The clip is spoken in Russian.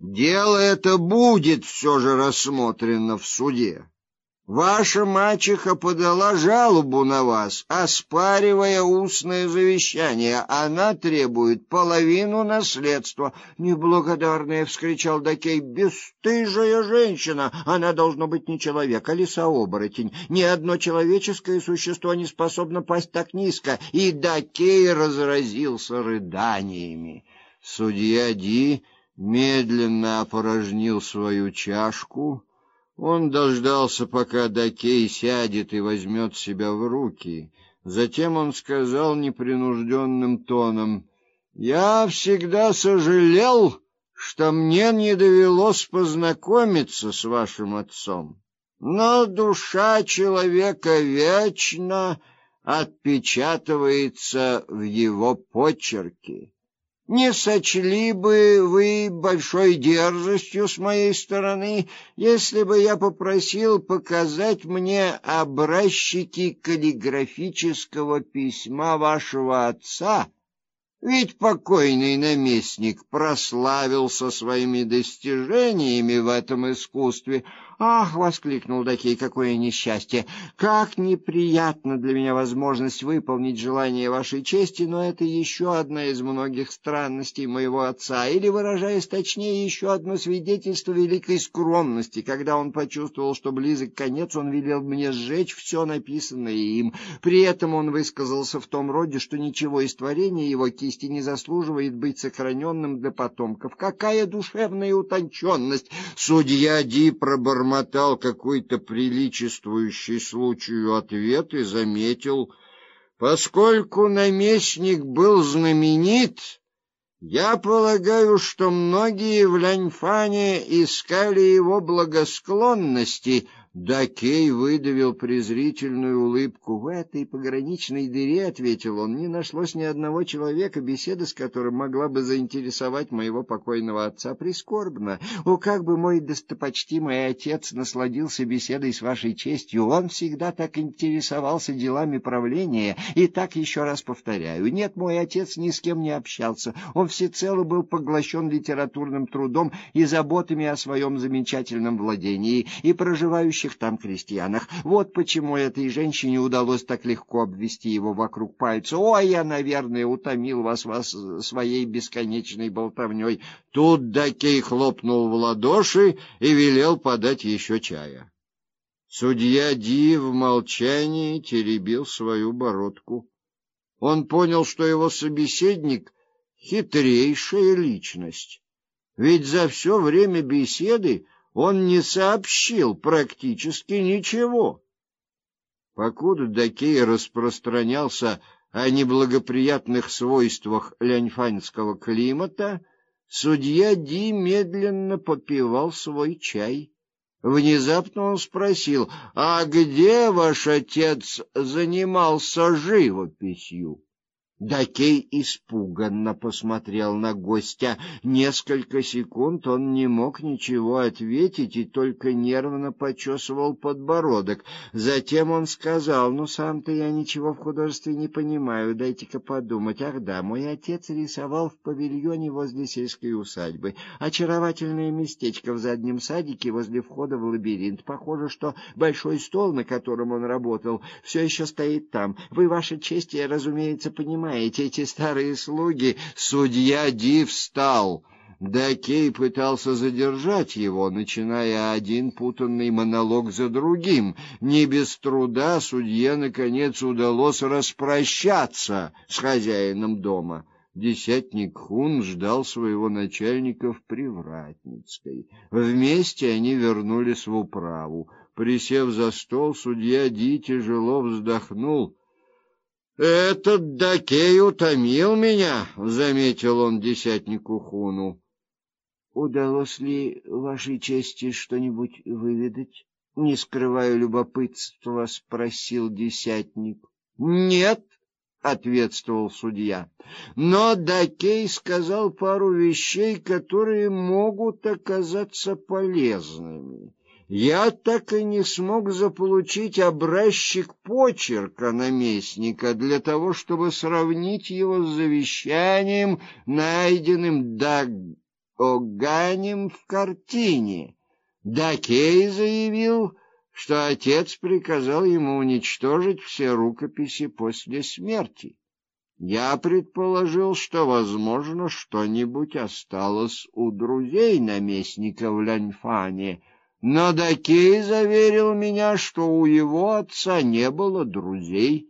Дело это будет все же рассмотрено в суде. Ваша мачеха подала жалобу на вас, оспаривая устное завещание. Она требует половину наследства. Неблагодарная, вскричал Дакей, бесстыжая женщина. Она должно быть не человек, а лисооборотень. Ни одно человеческое существо не способно пасть так низко. И Дакей разразился рыданиями. Судья Ди медленно опорожнил свою чашку он дождался, пока Дакей сядет и возьмет себя в руки. Затем он сказал непринужденным тоном: "Я всегда сожалел, что мне не довелось познакомиться с вашим отцом. Но душа человека вечно отпечатывается в его почерке. Не сочли бы вы большой дерзостью с моей стороны, если бы я попросил показать мне образчики каллиграфического письма вашего отца? Ведь покойный наместник прославился своими достижениями в этом искусстве, Ах, воскликнул Дакей, какое несчастье! Как неприятна для меня возможность выполнить желание вашей чести, но это еще одна из многих странностей моего отца, или выражаясь точнее, еще одно свидетельство великой скромности. Когда он почувствовал, что близок конец, он велел мне сжечь все написанное им. При этом он высказался в том роде, что ничего из творения его кисти не заслуживает быть сохраненным для потомков. Какая душевная утонченность! Судья Ди пробормотал пробормотал какой-то приличествующий случаю ответ и заметил, поскольку наместник был знаменит, я полагаю, что многие в Ляньфане искали его благосклонности, Дакей выдавил презрительную улыбку. В этой пограничной дыре, ответил он, не нашлось ни одного человека, беседа с которым могла бы заинтересовать моего покойного отца прискорбно. О, как бы мой достопочтимый отец насладился беседой с вашей честью. Он всегда так интересовался делами правления. И так еще раз повторяю, нет, мой отец ни с кем не общался. Он всецело был поглощен литературным трудом и заботами о своем замечательном владении и проживающий живущих там крестьянах. Вот почему этой женщине удалось так легко обвести его вокруг пальца. Ой, я, наверное, утомил вас, вас своей бесконечной болтовней. Тут Дакей хлопнул в ладоши и велел подать еще чая. Судья Ди в молчании теребил свою бородку. Он понял, что его собеседник хитрейшая личность. Ведь за все время беседы он не сообщил практически ничего. Покуда Дакей распространялся о неблагоприятных свойствах ляньфаньского климата, судья Ди медленно попивал свой чай. Внезапно он спросил: "А где ваш отец занимался живописью?" Дакей испуганно посмотрел на гостя. Несколько секунд он не мог ничего ответить и только нервно почесывал подбородок. Затем он сказал: "Ну сам-то я ничего в художестве не понимаю, дайте-ка подумать. Ах да, мой отец рисовал в павильоне возле сельской усадьбы. Очаровательное местечко в заднем садике возле входа в лабиринт. Похоже, что большой стол, на котором он работал, все еще стоит там. Вы, ваша честь, я, разумеется, понимаете, понимаете, эти старые слуги, судья Ди встал. Дакей пытался задержать его, начиная один путанный монолог за другим. Не без труда судье наконец удалось распрощаться с хозяином дома. Десятник Хун ждал своего начальника в Привратницкой. Вместе они вернулись в управу. Присев за стол, судья Ди тяжело вздохнул. Этот Дакей утомил меня, заметил он десятнику Хуну. Удалось ли вашей чести что-нибудь выведать? Не скрывая любопытства, спросил десятник. Нет, ответствовал судья. Но Дакей сказал пару вещей, которые могут оказаться полезными я так и не смог заполучить образчик почерка наместника для того, чтобы сравнить его с завещанием, найденным Даг о Ганем в картине. Дакей заявил, что отец приказал ему уничтожить все рукописи после смерти. Я предположил, что, возможно, что-нибудь осталось у друзей наместника в Ляньфане, но Дакей заверил меня, что у его отца не было друзей.